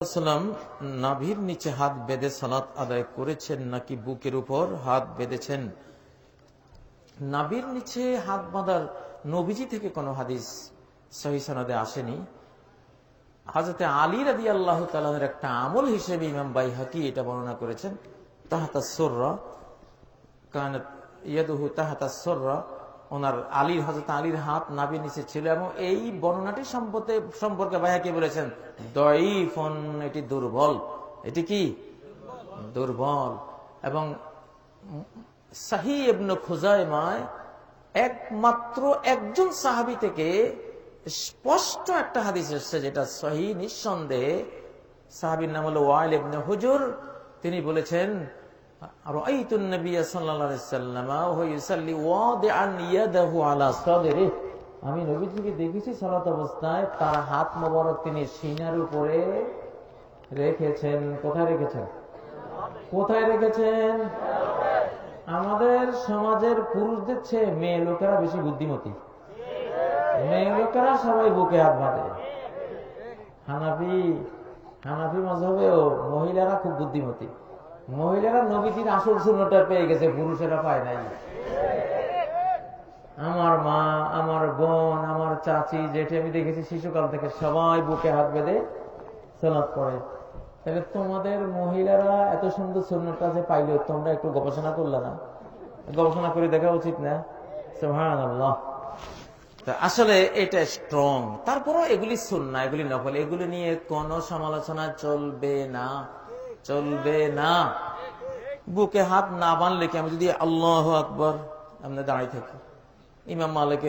সাল্লাম নাভির নিচে হাত বেঁধে সালাত আদায় করেছেন নাকি বুকের উপর হাত বেঁধেছেন? নাভির নিচে হাত বাঁধার নবীজি থেকে কোনো হাদিস সহি সনদে আসেনি। হাজরতে আলী রাদি আল্লাহ তালামের একটা আমল হিসেবে ইমাম বাই হাকি এটা বর্ণনা করেছেন, তাহাতা সোর্রা কারণ ইয়াদুহু তাহাতা সোর্রা ওনার আলীর হজরত আলীর হাত নাবির নিচে ছিল এবং এই বর্ণনাটি সম্পর্কে সম্পর্কে ভাইয়াকে বলেছেন? দইফন এটি দুর্বল। এটি কি? দুর্বল। এবং সাহি এবন খুজাইমায় একমাত্র একজন সাহাবি থেকে স্পষ্ট একটা হাদিস এসছে যেটা সহি, নিঃসন্দেহে। সাহাবির নাম হলো ওয়াইল এবনে হুজুর। তিনি বলেছেন رأيت النبي صلى الله عليه وسلم وهو يصلي واضعا يده على صدره আমি নবীজিকে দেখেছি সালাত অবস্থায় তার হাত মোবারক তিনি সিনার উপরে রেখেছেন কোথায় রেখেছেন কোথায় রেখেছেন আমাদের সমাজের পুরুষদের চেয়ে মেয়ে লোকেরা বেশি বুদ্ধিমতী মেয়ে লোকেরা সবাই বুকে হাত বাঁধে হানাফি হানাফি মজহবেও মহিলারা খুব বুদ্ধিমতী মহিলারা নবীজির আসল শূন্যটা পেয়ে গেছে, পুরুষেরা পায় নাই। আমার মা, আমার বোন, আমার চাচি যেটি আমি দেখেছি শিশুকাল থেকে সবাই বুকে হাত বেঁধে সালাত করে তাহলে তোমাদের মহিলারা এত সুন্দর শূন্যটা যে পাইলে তোমরা একটু গবেষণা করলে না? গবেষণা করে দেখা উচিত না? আসলে এটা স্ট্রং তারপরও এগুলি সুন্না, এগুলি নকল এগুলি নিয়ে কোনো সমালোচনা চলবে না। চলবে না। বুকে হাত না বানলে কি আমি যদি আল্লাহ আকবর? আমরা দাঁড়িয়ে থাকি। ইমাম মালিকের